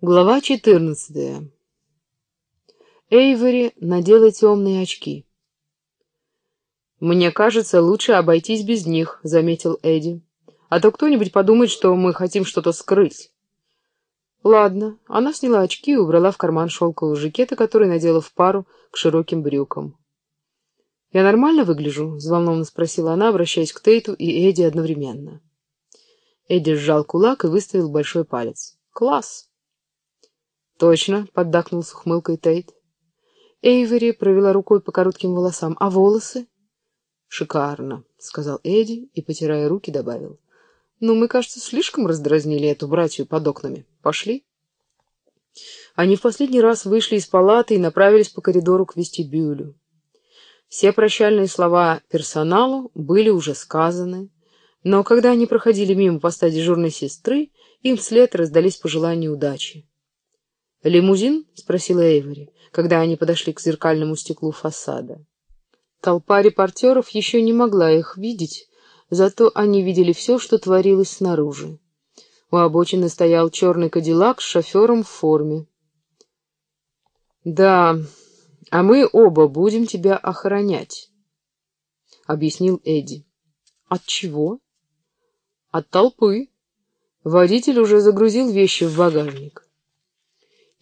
Глава четырнадцатая. Эйвори надела темные очки. «Мне кажется, лучше обойтись без них», — заметил Эдди. «А то кто-нибудь подумает, что мы хотим что-то скрыть». «Ладно». Она сняла очки и убрала в карман шелкового жакета, который надела в пару к широким брюкам. «Я нормально выгляжу?» — взволнованно спросила она, обращаясь к Тейту и Эдди одновременно. Эдди сжал кулак и выставил большой палец. «Класс!» «Точно», — поддакнул с ухмылкой Тейт. Эйвери провела рукой по коротким волосам. «А волосы?» «Шикарно», — сказал Эдди и, потирая руки, добавил. «Ну, мы, кажется, слишком раздразнили эту братью под окнами. Пошли?» Они в последний раз вышли из палаты и направились по коридору к вестибюлю. Все прощальные слова персоналу были уже сказаны, но когда они проходили мимо поста дежурной сестры, им вслед раздались пожелания удачи. «Лимузин?» — спросила Эйвори, когда они подошли к зеркальному стеклу фасада. Толпа репортеров еще не могла их видеть, зато они видели все, что творилось снаружи. У обочины стоял черный кадиллак с шофером в форме. «Да, а мы оба будем тебя охранять», — объяснил Эдди. «От чего?» «От толпы. Водитель уже загрузил вещи в багажник».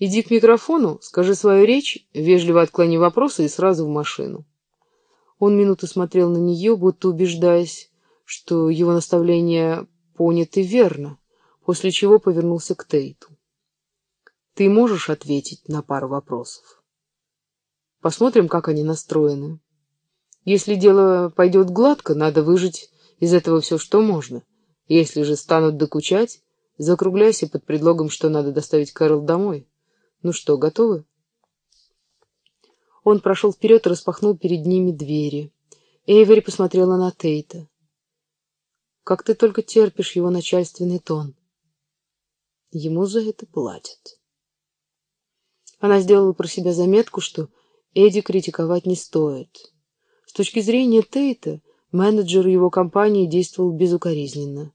Иди к микрофону, скажи свою речь, вежливо отклони вопросы и сразу в машину. Он минуту смотрел на нее, будто убеждаясь, что его наставления поняты верно, после чего повернулся к Тейту. Ты можешь ответить на пару вопросов? Посмотрим, как они настроены. Если дело пойдет гладко, надо выжить из этого все, что можно. Если же станут докучать, закругляйся под предлогом, что надо доставить Кэрол домой. Ну что, готовы? Он прошел вперед и распахнул перед ними двери. Эйвери посмотрела на Тейта. «Как ты только терпишь его начальственный тон?» Ему за это платят. Она сделала про себя заметку, что Эдди критиковать не стоит. С точки зрения Тейта, менеджер его компании действовал безукоризненно.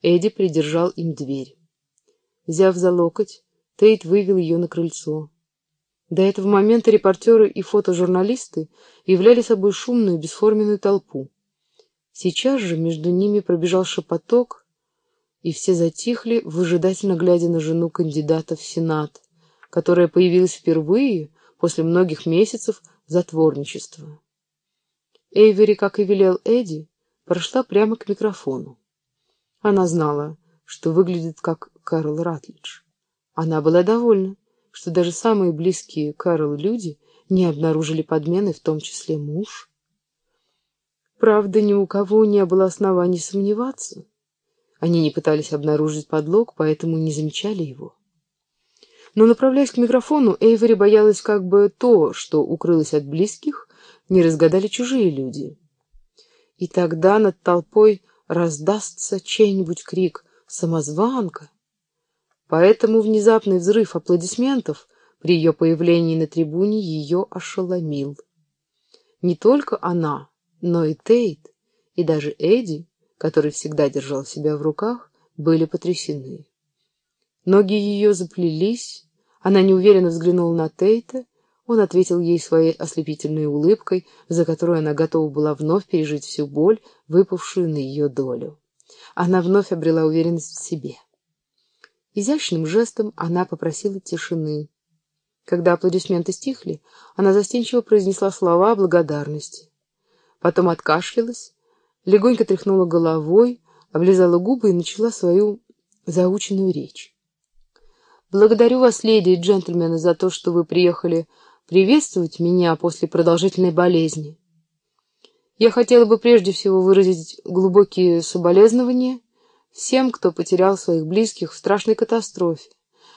Эдди придержал им дверь. Взяв за локоть, Тейт вывел ее на крыльцо. До этого момента репортеры и фотожурналисты являли собой шумную бесформенную толпу. Сейчас же между ними пробежал шепоток, и все затихли, выжидательно глядя на жену кандидата в Сенат, которая появилась впервые после многих месяцев затворничества. Эйвери, как и велел Эдди, прошла прямо к микрофону. Она знала, что выглядит как Карл Ратлидж. Она была довольна, что даже самые близкие Карл люди не обнаружили подмены, в том числе муж. Правда, ни у кого не было оснований сомневаться. Они не пытались обнаружить подлог, поэтому не замечали его. Но, направляясь к микрофону, Эйвери боялась, как бы то, что укрылось от близких, не разгадали чужие люди. И тогда над толпой раздастся чей-нибудь крик «Самозванка!» Поэтому внезапный взрыв аплодисментов при ее появлении на трибуне ее ошеломил. Не только она, но и Тейт, и даже Эдди, который всегда держал себя в руках, были потрясены. Ноги ее заплелись, она неуверенно взглянула на Тейта, он ответил ей своей ослепительной улыбкой, за которую она готова была вновь пережить всю боль, выпавшую на ее долю. Она вновь обрела уверенность в себе. Изящным жестом она попросила тишины. Когда аплодисменты стихли, она застенчиво произнесла слова благодарности. Потом откашлялась, легонько тряхнула головой, облизала губы и начала свою заученную речь. «Благодарю вас, леди и джентльмены, за то, что вы приехали приветствовать меня после продолжительной болезни. Я хотела бы прежде всего выразить глубокие соболезнования всем, кто потерял своих близких в страшной катастрофе,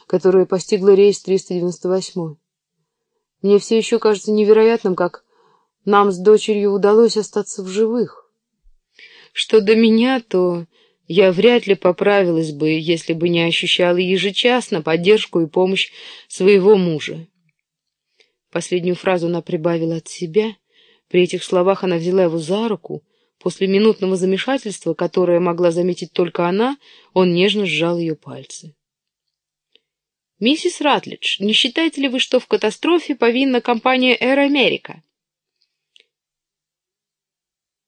которая постигла рейс 398. Мне все еще кажется невероятным, как нам с дочерью удалось остаться в живых. Что до меня, то я вряд ли поправилась бы, если бы не ощущала ежечасно поддержку и помощь своего мужа. Последнюю фразу она прибавила от себя. При этих словах она взяла его за руку, После минутного замешательства, которое могла заметить только она, он нежно сжал ее пальцы. Миссис Ратлидж, не считаете ли вы, что в катастрофе повинна компания Air America?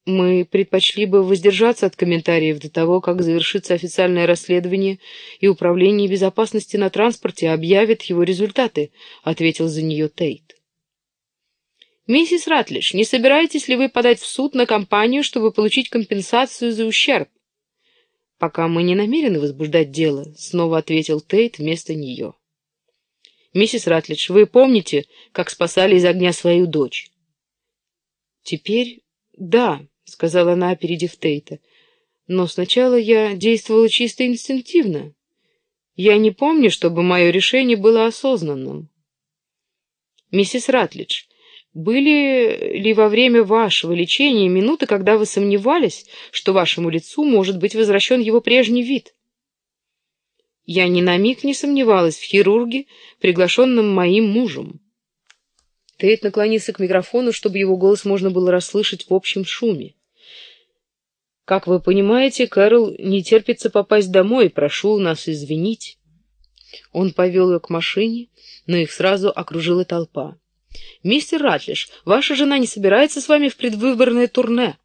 Мы предпочли бы воздержаться от комментариев до того, как завершится официальное расследование и Управление безопасности на транспорте объявит его результаты, ответил за нее Тейт. Миссис Ратлиш, не собираетесь ли вы подать в суд на компанию, чтобы получить компенсацию за ущерб? Пока мы не намерены возбуждать дело, снова ответил Тейт вместо нее. Миссис Ратлидж, вы помните, как спасали из огня свою дочь? Теперь да, — сказала она, опередив Тейта. «Но сначала я действовала чисто инстинктивно. Я не помню, чтобы мое решение было осознанным». «Миссис Ратлидж, были ли во время вашего лечения минуты, когда вы сомневались, что вашему лицу может быть возвращен его прежний вид?» Я ни на миг не сомневалась в хирурге, приглашенном моим мужем. Тейт наклонился к микрофону, чтобы его голос можно было расслышать в общем шуме. Как вы понимаете, Кэрол не терпится попасть домой, прошу нас извинить. Он повел ее к машине, но их сразу окружила толпа. «Мистер Ратлиш, ваша жена не собирается с вами в предвыборное турне?»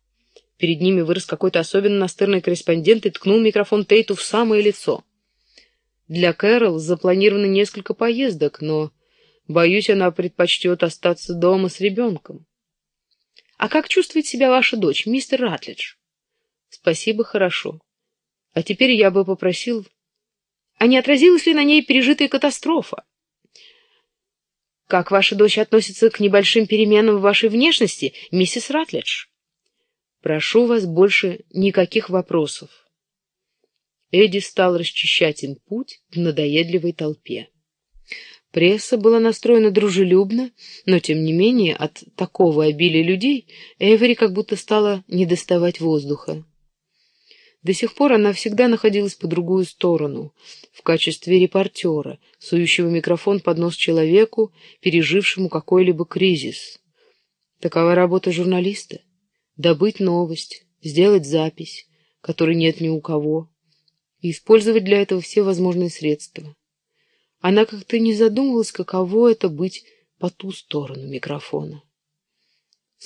Перед ними вырос какой-то особенно настырный корреспондент и ткнул микрофон Тейту в самое лицо. Для Кэрол запланировано несколько поездок, но, боюсь, она предпочтет остаться дома с ребенком. «А как чувствует себя ваша дочь, мистер Ратлидж?» Спасибо, хорошо. А теперь я бы попросил... А не отразилась ли на ней пережитая катастрофа? Как ваша дочь относится к небольшим переменам в вашей внешности, миссис Ратлидж? Прошу вас больше никаких вопросов. Эдди стал расчищать им путь в надоедливой толпе. Пресса была настроена дружелюбно, но, тем не менее, от такого обилия людей Эвери как будто стало недоставать воздуха. До сих пор она всегда находилась по другую сторону, в качестве репортера, сующего микрофон под нос человеку, пережившему какой-либо кризис. Такова работа журналиста — добыть новость, сделать запись, которой нет ни у кого, и использовать для этого все возможные средства. Она как-то не задумывалась, каково это быть по ту сторону микрофона.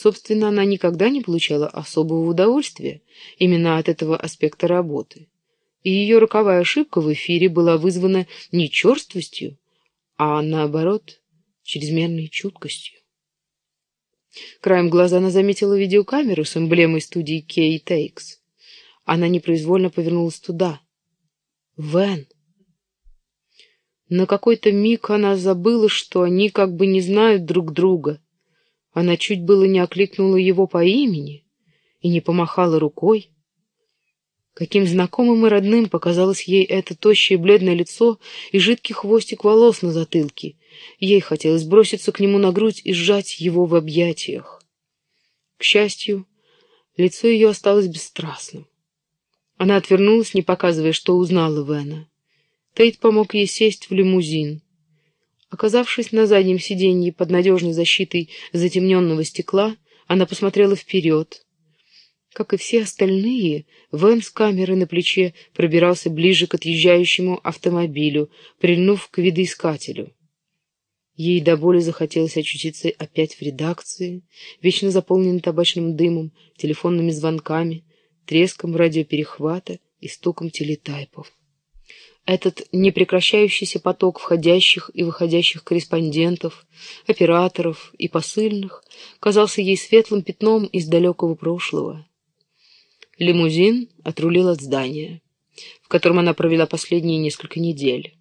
Собственно, она никогда не получала особого удовольствия именно от этого аспекта работы. И ее роковая ошибка в эфире была вызвана не черствостью, а, наоборот, чрезмерной чуткостью. Краем глаза она заметила видеокамеру с эмблемой студии Кей Тейкс. Она непроизвольно повернулась туда. Вен. На какой-то миг она забыла, что они как бы не знают друг друга — она чуть было не окликнула его по имени и не помахала рукой. Каким знакомым и родным показалось ей это тощее бледное лицо и жидкий хвостик волос на затылке. Ей хотелось броситься к нему на грудь и сжать его в объятиях. К счастью, лицо ее осталось бесстрастным. Она отвернулась, не показывая, что узнала Вена. Тейт помог ей сесть в лимузин. Оказавшись на заднем сиденье под надежной защитой затемненного стекла, она посмотрела вперед. Как и все остальные, Вэн с камерой на плече пробирался ближе к отъезжающему автомобилю, прильнув к видоискателю. Ей до боли захотелось очутиться опять в редакции, вечно заполненной табачным дымом, телефонными звонками, треском радиоперехвата и стуком телетайпов. Этот непрекращающийся поток входящих и выходящих корреспондентов, операторов и посыльных казался ей светлым пятном из далекого прошлого. Лимузин отрулил от здания, в котором она провела последние несколько недель,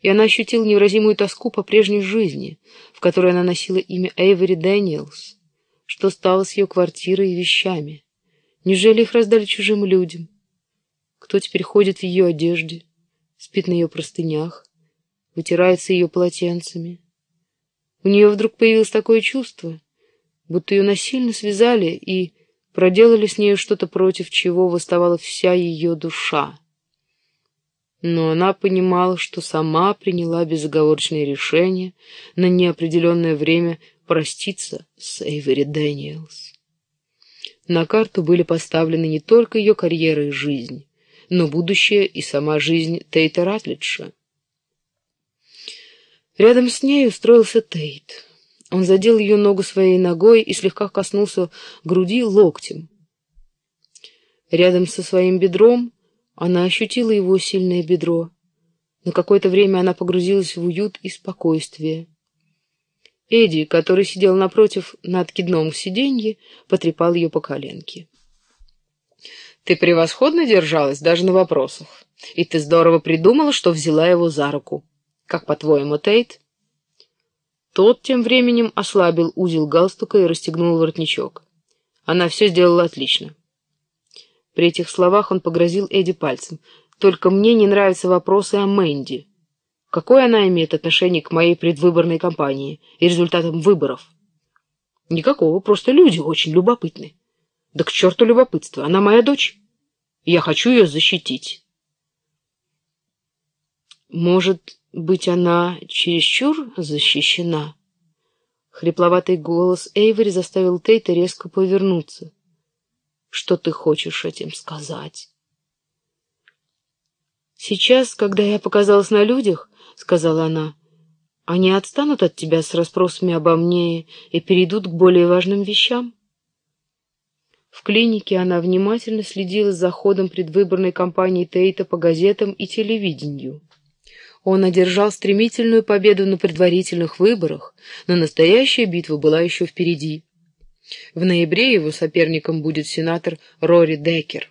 и она ощутила невыразимую тоску по прежней жизни, в которой она носила имя Эйвери Дэниелс, что стало с ее квартирой и вещами. Неужели их раздали чужим людям? Кто теперь ходит в ее одежде? Спит на ее простынях, вытирается ее полотенцами. У нее вдруг появилось такое чувство, будто ее насильно связали и проделали с нею что-то против чего восставала вся ее душа. Но она понимала, что сама приняла безоговорочное решение на неопределенное время проститься с Эйвери Дэниелс. На карту были поставлены не только ее карьера и жизнь, но будущее и сама жизнь Тейта Ратлиджа. Рядом с ней устроился Тейт. Он задел ее ногу своей ногой и слегка коснулся груди локтем. Рядом со своим бедром она ощутила его сильное бедро. На какое-то время она погрузилась в уют и спокойствие. Эдди, который сидел напротив на откидном сиденье, потрепал ее по коленке. «Ты превосходно держалась даже на вопросах, и ты здорово придумала, что взяла его за руку. Как по-твоему, Тейт?» Тот тем временем ослабил узел галстука и расстегнул воротничок. Она все сделала отлично. При этих словах он погрозил Эдди пальцем. «Только мне не нравятся вопросы о Мэнди. Какое она имеет отношение к моей предвыборной кампании и результатам выборов?» «Никакого, просто люди очень любопытны». «Да к черту любопытство, она моя дочь. Я хочу ее защитить». «Может, быть, она чересчур защищена?» Хрипловатый голос Эйвори заставил Тейта резко повернуться. Что ты хочешь этим сказать? Сейчас, когда я показалась на людях, — сказала она, — они отстанут от тебя с расспросами обо мне и перейдут к более важным вещам. В клинике она внимательно следила за ходом предвыборной кампании Тейта по газетам и телевидению. Он одержал стремительную победу на предварительных выборах, но настоящая битва была еще впереди. В ноябре его соперником будет сенатор Рори Деккер.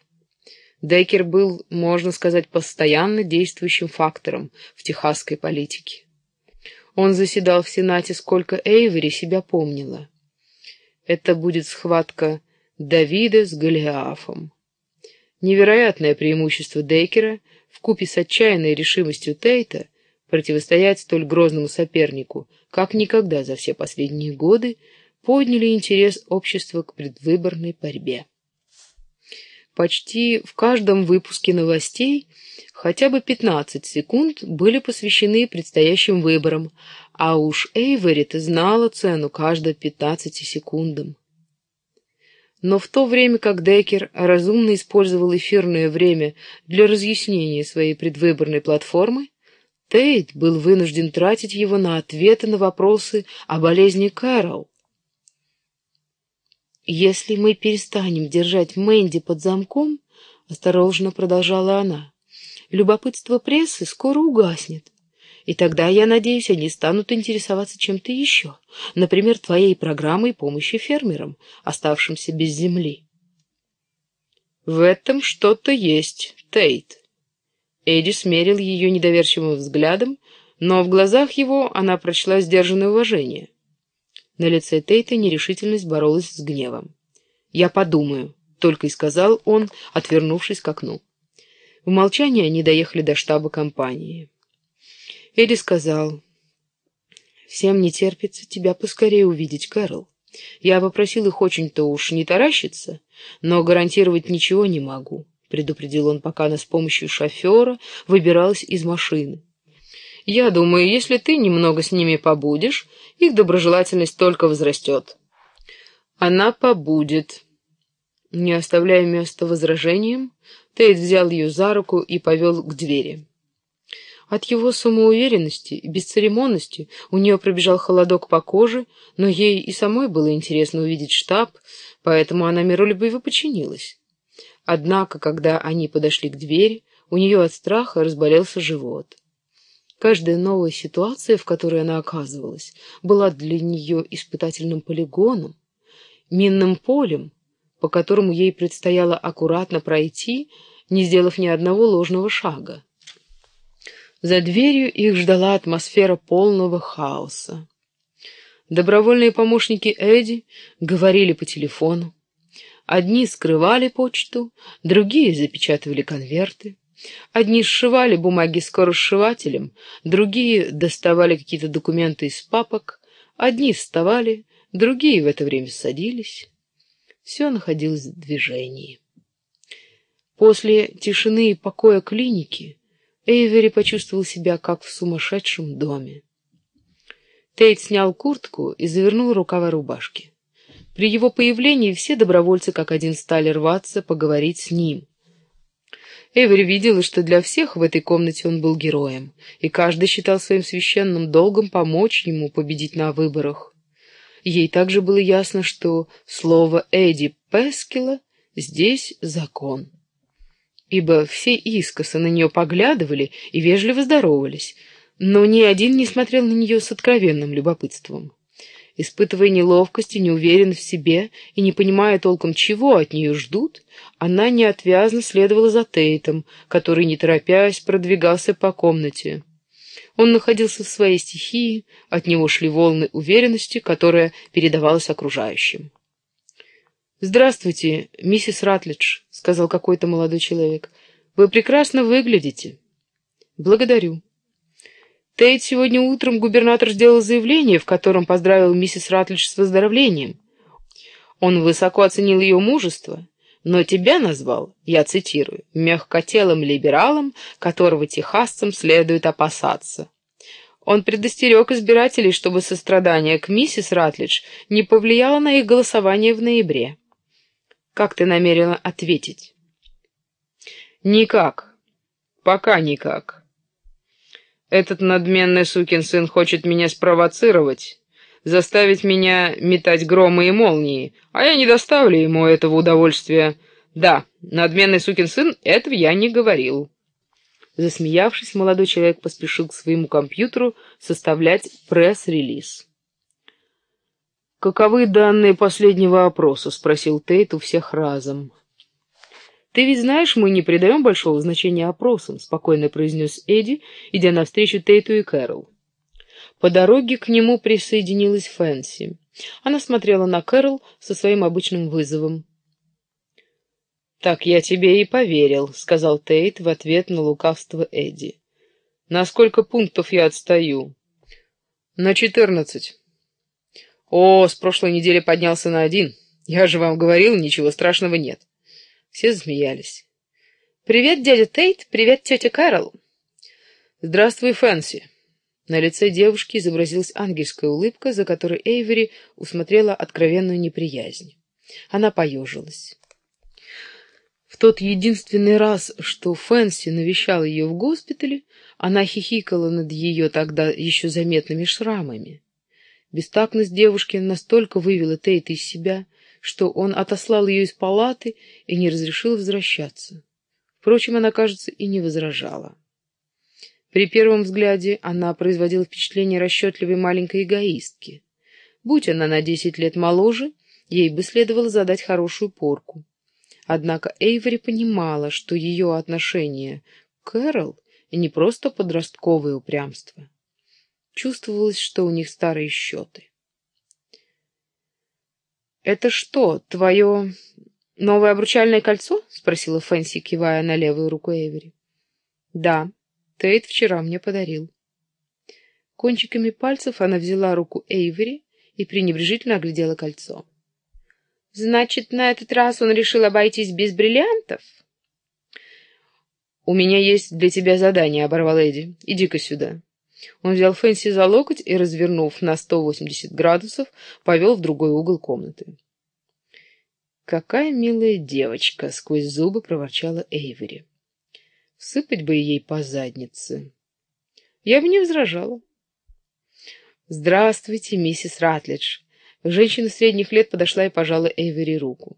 Деккер был, можно сказать, постоянно действующим фактором в техасской политике. Он заседал в Сенате, сколько Эйвери себя помнила. Это будет схватка Давида с Голиафом. Невероятное преимущество Деккера вкупе с отчаянной решимостью Тейта противостоять столь грозному сопернику, как никогда за все последние годы, подняли интерес общества к предвыборной борьбе. Почти в каждом выпуске новостей хотя бы 15 секунд были посвящены предстоящим выборам, а уж Эйверит знала цену каждой 15 секундам. Но в то время как Деккер разумно использовал эфирное время для разъяснения своей предвыборной платформы, Тейт был вынужден тратить его на ответы на вопросы о болезни Кэрол, «Если мы перестанем держать Мэнди под замком, — осторожно продолжала она, — любопытство прессы скоро угаснет. И тогда, я надеюсь, они станут интересоваться чем-то еще, например, твоей программой помощи фермерам, оставшимся без земли». «В этом что-то есть, Тейт». Эдди смерил ее недоверчивым взглядом, но в глазах его она прочла сдержанное уважение. На лице Тейта нерешительность боролась с гневом. «Я подумаю», — только и сказал он, отвернувшись к окну. В молчании они доехали до штаба компании. Эдди сказал, «Всем не терпится тебя поскорее увидеть, Кэрол. Я попросил их очень-то уж не таращиться, но гарантировать ничего не могу», — предупредил он, пока она с помощью шофера выбиралась из машины. Я думаю, если ты немного с ними побудешь, их доброжелательность только возрастет. Она побудет. Не оставляя места возражениям, Тейт взял ее за руку и повел к двери. От его самоуверенности и бесцеремонности у нее пробежал холодок по коже, но ей и самой было интересно увидеть штаб, поэтому она миролюбиво подчинилась. Однако, когда они подошли к двери, у нее от страха разболелся живот. Каждая новая ситуация, в которой она оказывалась, была для нее испытательным полигоном, минным полем, по которому ей предстояло аккуратно пройти, не сделав ни одного ложного шага. За дверью их ждала атмосфера полного хаоса. Добровольные помощники Эдди говорили по телефону. Одни скрывали почту, другие запечатывали конверты. Одни сшивали бумаги скоросшивателем, другие доставали какие-то документы из папок, одни вставали, другие в это время садились. Все находилось в движении. После тишины и покоя клиники Эйвери почувствовал себя как в сумасшедшем доме. Тейт снял куртку и завернул рукава рубашки. При его появлении все добровольцы как один стали рваться поговорить с ним — Эвери видела, что для всех в этой комнате он был героем, и каждый считал своим священным долгом помочь ему победить на выборах. Ей также было ясно, что слово Эдди Пескила здесь закон. Ибо все искоса на нее поглядывали и вежливо здоровались, но ни один не смотрел на нее с откровенным любопытством. Испытывая неловкость и неуверенность в себе и не понимая толком, чего от нее ждут, она неотвязно следовала за Тейтом, который, не торопясь, продвигался по комнате. Он находился в своей стихии, от него шли волны уверенности, которая передавалась окружающим. «Здравствуйте, миссис Ратлидж», — сказал какой-то молодой человек. «Вы прекрасно выглядите». «Благодарю». Тейт сегодня утром губернатор сделал заявление, в котором поздравил миссис Ратлидж с выздоровлением. Он высоко оценил ее мужество, но тебя назвал, я цитирую, мягкотелым либералом, которого техасцам следует опасаться. Он предостерег избирателей, чтобы сострадание к миссис Ратлидж не повлияло на их голосование в ноябре. Как ты намерена ответить? Никак. Пока никак. Этот надменный сукин сын хочет меня спровоцировать, заставить меня метать громы и молнии, а я не доставлю ему этого удовольствия. Да, надменный сукин сын, этого я не говорил. Засмеявшись, молодой человек поспешил к своему компьютеру составлять пресс-релиз. «Каковы данные последнего опроса?» — спросил Тейт у всех разом. «Ты ведь знаешь, мы не придаем большого значения опросам», — спокойно произнес Эдди, идя навстречу Тейту и Кэрол. По дороге к нему присоединилась Фэнси. Она смотрела на Кэрол со своим обычным вызовом. «Так я тебе и поверил», — сказал Тейт в ответ на лукавство Эдди. «На сколько пунктов я отстаю?» «На четырнадцать». «О, с прошлой недели поднялся на один. Я же вам говорил, ничего страшного нет». Все засмеялись. «Привет, дядя Тейт! Привет, тетя Кэрол!» «Здравствуй, Фэнси!» На лице девушки изобразилась ангельская улыбка, за которой Эйвери усмотрела откровенную неприязнь. Она поежилась. В тот единственный раз, что Фэнси навещал ее в госпитале, она хихикала над ее тогда еще заметными шрамами. Бестактность девушки настолько вывела Тейта из себя, что он отослал ее из палаты и не разрешил возвращаться. Впрочем, она, кажется, и не возражала. При первом взгляде она производила впечатление расчетливой маленькой эгоистки. Будь она на десять лет моложе, ей бы следовало задать хорошую порку. Однако Эйвори понимала, что ее отношение к Кэрол не просто подростковое упрямство. Чувствовалось, что у них старые счеты. «Это что, твое новое обручальное кольцо?» — спросила Фэнси, кивая на левую руку Эвери. «Да, Тейт вчера мне подарил». Кончиками пальцев она взяла руку Эйвери и пренебрежительно оглядела кольцо. «Значит, на этот раз он решил обойтись без бриллиантов?» «У меня есть для тебя задание», — оборвал Эдди. «Иди-ка сюда». Он взял Фэнси за локоть и, развернув на 180 градусов, повел в другой угол комнаты. «Какая милая девочка!» — сквозь зубы проворчала Эйвери. «Всыпать бы ей по заднице!» Я бы не возражала. «Здравствуйте, миссис Ратлидж!» Женщина средних лет подошла и пожала Эйвери руку.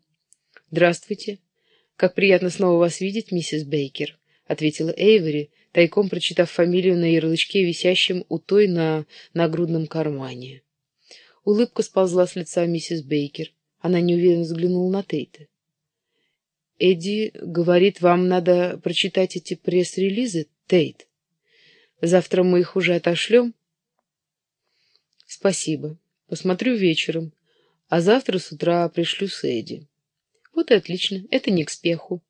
«Здравствуйте! Как приятно снова вас видеть, миссис Бейкер!» — ответила Эйвери, тайком прочитав фамилию на ярлычке, висящем у той на нагрудном кармане. Улыбка сползла с лица миссис Бейкер. Она неуверенно взглянула на Тейта. «Эдди говорит, вам надо прочитать эти пресс-релизы, Тейт. Завтра мы их уже отошлем?» «Спасибо. Посмотрю вечером. А завтра с утра пришлю с Эдди». «Вот и отлично. Это не к спеху».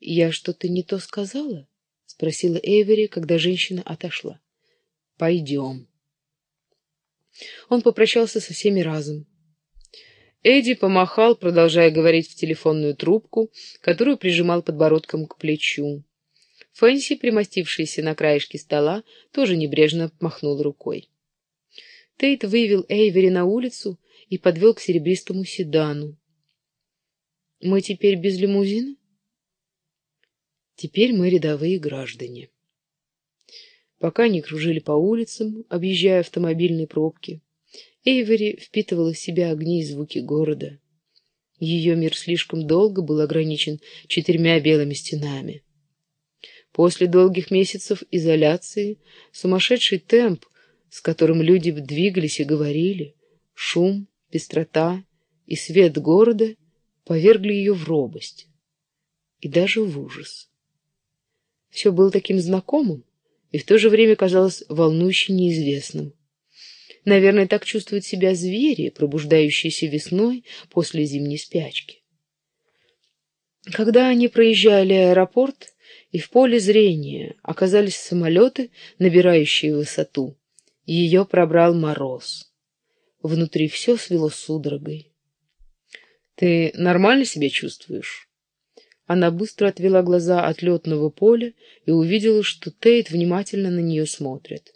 «Я что-то не то сказала?» — спросила Эйвери, когда женщина отошла. «Пойдем». Он попрощался со всеми разом. Эдди помахал, продолжая говорить в телефонную трубку, которую прижимал подбородком к плечу. Фэнси, примостившаяся на краешке стола, тоже небрежно махнул рукой. Тейт вывел Эйвери на улицу и подвел к серебристому седану. «Мы теперь без лимузина?» Теперь мы рядовые граждане. Пока они кружили по улицам, объезжая автомобильные пробки, Эйвери впитывала в себя огни и звуки города. Ее мир слишком долго был ограничен четырьмя белыми стенами. После долгих месяцев изоляции сумасшедший темп, с которым люди двигались и говорили, шум, пестрота и свет города повергли ее в робость и даже в ужас. Все было таким знакомым, и в то же время казалось волнующе неизвестным. Наверное, так чувствуют себя звери, пробуждающиеся весной после зимней спячки. Когда они проезжали аэропорт, и в поле зрения оказались самолеты, набирающие высоту, ее пробрал мороз. Внутри все свело судорогой. «Ты нормально себя чувствуешь?» Она быстро отвела глаза от летного поля и увидела, что Тейт внимательно на нее смотрит.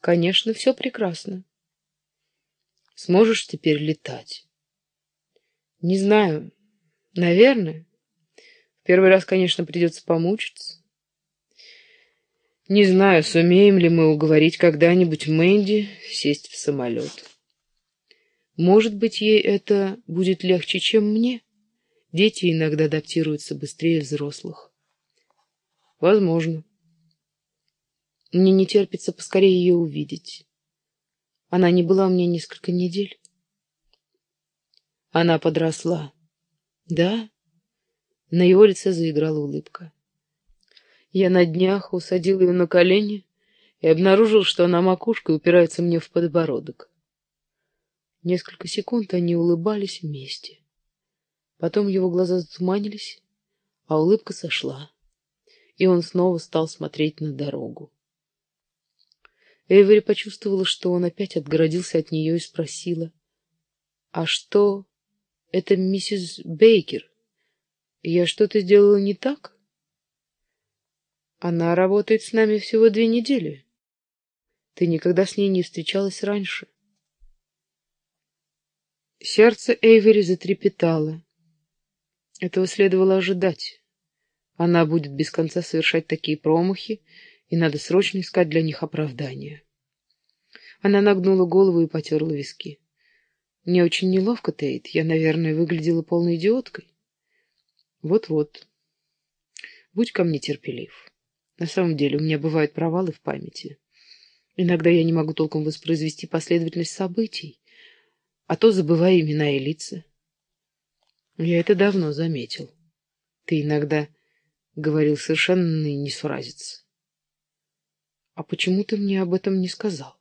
«Конечно, все прекрасно. Сможешь теперь летать?» «Не знаю. Наверное. В первый раз, конечно, придется помучиться. Не знаю, сумеем ли мы уговорить когда-нибудь Мэнди сесть в самолет. Может быть, ей это будет легче, чем мне?» Дети иногда адаптируются быстрее взрослых. Возможно. Мне не терпится поскорее ее увидеть. Она не была у меня несколько недель. Она подросла. Да? На его лице заиграла улыбка. Я на днях усадил ее на колени и обнаружил, что она макушкой упирается мне в подбородок. Несколько секунд они улыбались вместе. Потом его глаза затуманились, а улыбка сошла, и он снова стал смотреть на дорогу. Эйвери почувствовала, что он опять отгородился от нее и спросила, «А что, это миссис Бейкер? Я что-то сделала не так?» «Она работает с нами всего две недели. Ты никогда с ней не встречалась раньше». Сердце Эйвери затрепетало. Этого следовало ожидать. Она будет без конца совершать такие промахи, и надо срочно искать для них оправдания. Она нагнула голову и потерла виски. Мне очень неловко, Тейт. Я, наверное, выглядела полной идиоткой. Вот-вот. Будь ко мне терпелив. На самом деле у меня бывают провалы в памяти. Иногда я не могу толком воспроизвести последовательность событий, а то забываю имена и лица. Я это давно заметил. Ты иногда говорил совершенно несуразец. А почему ты мне об этом не сказал?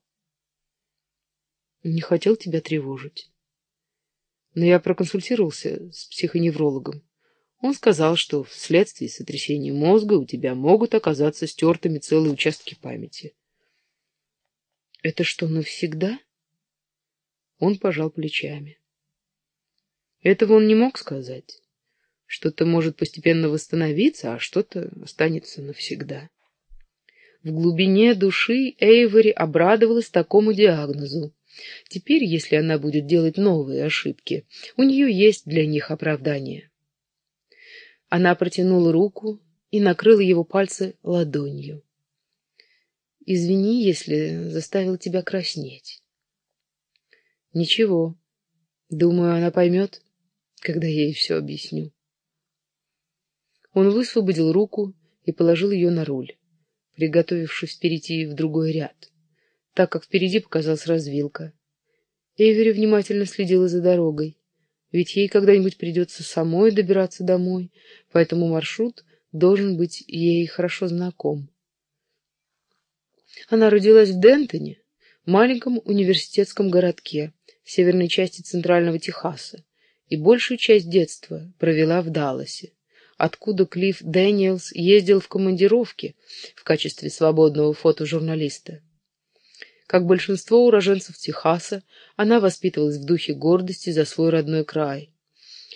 Не хотел тебя тревожить. Но я проконсультировался с психоневрологом. Он сказал, что вследствие сотрясения мозга у тебя могут оказаться стертыми целые участки памяти. Это что, навсегда? Он пожал плечами. Этого он не мог сказать. Что-то может постепенно восстановиться, а что-то останется навсегда. В глубине души Эйвори обрадовалась такому диагнозу. Теперь, если она будет делать новые ошибки, у нее есть для них оправдание. Она протянула руку и накрыла его пальцы ладонью. «Извини, если заставил тебя краснеть». «Ничего. Думаю, она поймет, когда я ей все объясню. Он высвободил руку и положил ее на руль, приготовившись перейти в другой ряд, так как впереди показалась развилка. Эйвери внимательно следила за дорогой, ведь ей когда-нибудь придется самой добираться домой, поэтому маршрут должен быть ей хорошо знаком. Она родилась в Дентоне, маленьком университетском городке в северной части центрального Техаса, и большую часть детства провела в Далласе, откуда Клифф Дэниелс ездил в командировки в качестве свободного фотожурналиста. Как большинство уроженцев Техаса, она воспитывалась в духе гордости за свой родной край.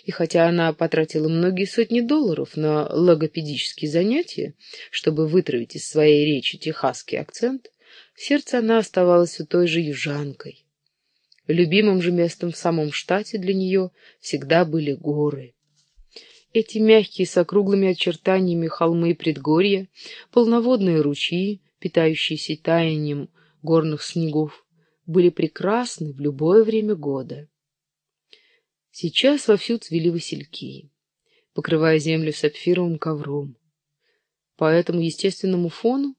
И хотя она потратила многие сотни долларов на логопедические занятия, чтобы вытравить из своей речи техасский акцент, в сердце она оставалась все той же южанкой. Любимым же местом в самом штате для нее всегда были горы. Эти мягкие с округлыми очертаниями холмы и предгорья, полноводные ручьи, питающиеся таянием горных снегов, были прекрасны в любое время года. Сейчас вовсю цвели васильки, покрывая землю сапфировым ковром. По этому естественному фону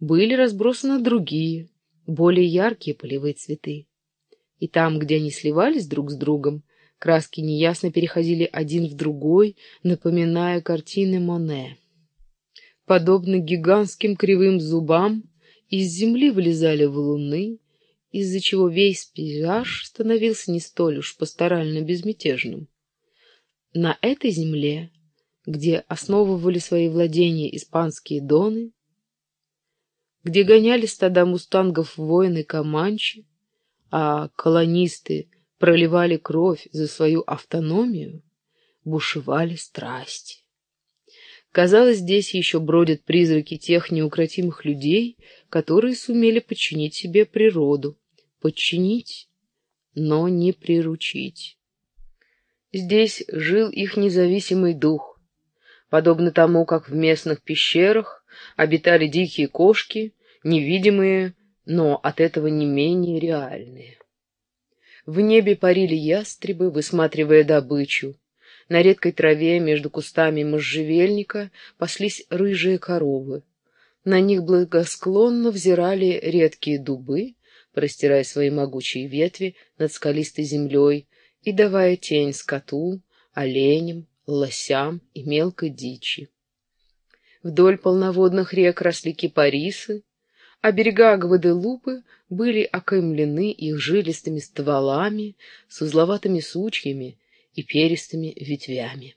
были разбросаны другие, более яркие полевые цветы. И там, где они сливались друг с другом, краски неясно переходили один в другой, напоминая картины Моне. Подобно гигантским кривым зубам, из земли вылезали валуны, из-за чего весь пейзаж становился не столь уж пасторально безмятежным. На этой земле, где основывали свои владения испанские доны, где гоняли стада мустангов воины Каманчи, а колонисты проливали кровь за свою автономию, бушевали страсти. Казалось, здесь еще бродят призраки тех неукротимых людей, которые сумели подчинить себе природу, подчинить, но не приручить. Здесь жил их независимый дух, подобно тому, как в местных пещерах обитали дикие кошки, невидимые, но от этого не менее реальные. В небе парили ястребы, высматривая добычу, на редкой траве между кустами можжевельника паслись рыжие коровы. На них благосклонно взирали редкие дубы, простирая свои могучие ветви над скалистой землей и давая тень скоту, оленям, лосям и мелкой дичи. Вдоль полноводных рек росли кипарисы, а берега Гваделупы были окаймлены их жилистыми стволами с узловатыми сучьями и перистыми ветвями.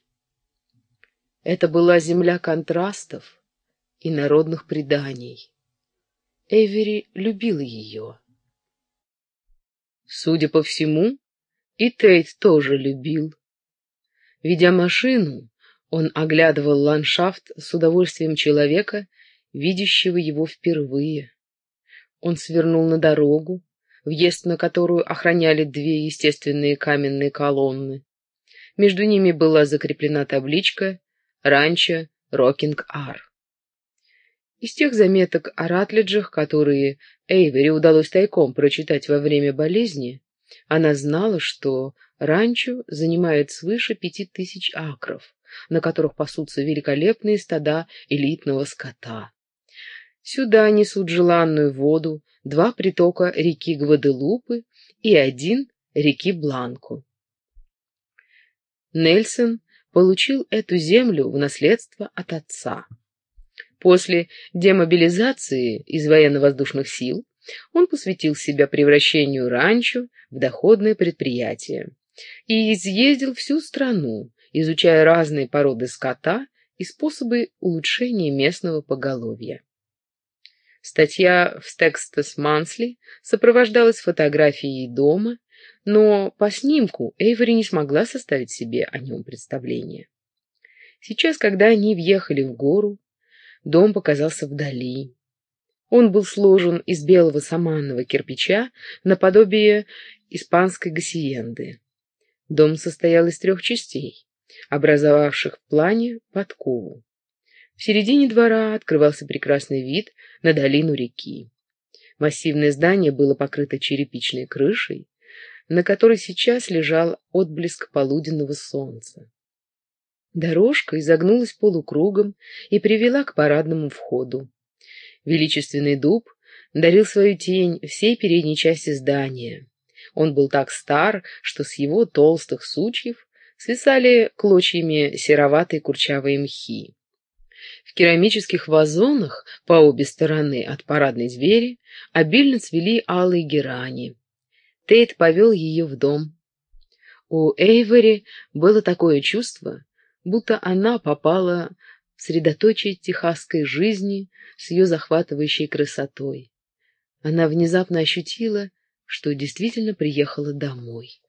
Это была земля контрастов и народных преданий. Эвери любил ее. Судя по всему, и Тейт тоже любил. Ведя машину, он оглядывал ландшафт с удовольствием человека, видящего его впервые. Он свернул на дорогу, въезд на которую охраняли две естественные каменные колонны. Между ними была закреплена табличка «Ранчо Рокинг-Ар». Из тех заметок о Ратлиджах, которые Эйвери удалось тайком прочитать во время болезни, она знала, что ранчо занимает свыше пяти тысяч акров, на которых пасутся великолепные стада элитного скота. Сюда несут желанную воду два притока реки Гваделупы и один реки Бланку. Нельсон получил эту землю в наследство от отца. После демобилизации из военно-воздушных сил он посвятил себя превращению ранчо в доходное предприятие и изъездил всю страну, изучая разные породы скота и способы улучшения местного поголовья. Статья в Texas Monthly сопровождалась фотографией дома но по снимку Эйвори не смогла составить себе о нем представление. Сейчас, когда они въехали в гору, дом показался вдали. Он был сложен из белого саманного кирпича наподобие испанской гасиенды. Дом состоял из трех частей, образовавших в плане подкову. В середине двора открывался прекрасный вид на долину реки. Массивное здание было покрыто черепичной крышей, на которой сейчас лежал отблеск полуденного солнца. Дорожка изогнулась полукругом и привела к парадному входу. Величественный дуб дарил свою тень всей передней части здания. Он был так стар, что с его толстых сучьев свисали клочьями сероватые курчавые мхи. В керамических вазонах по обе стороны от парадной двери обильно цвели алые герани. Тейт повел ее в дом. У Эйвори было такое чувство, будто она попала в средоточие техасской жизни с ее захватывающей красотой. Она внезапно ощутила, что действительно приехала домой.